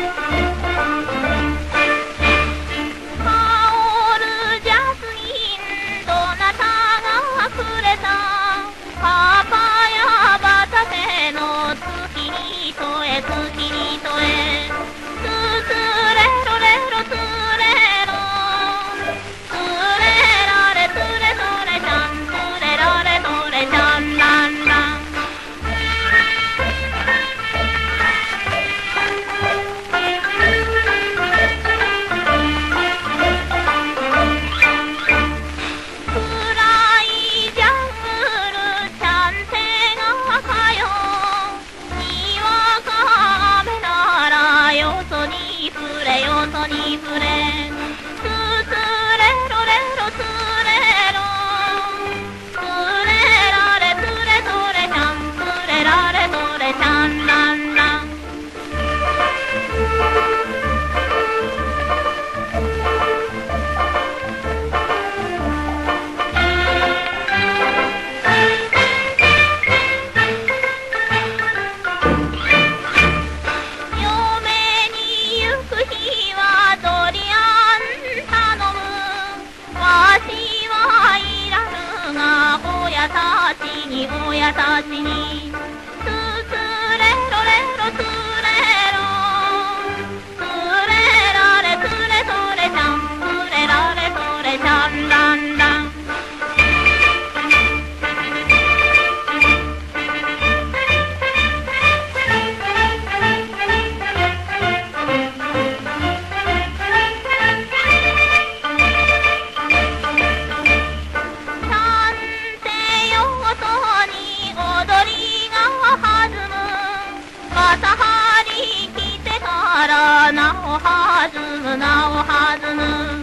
Thank you. 要着急，你不要着急，你。أرانا وحازنا وحازنا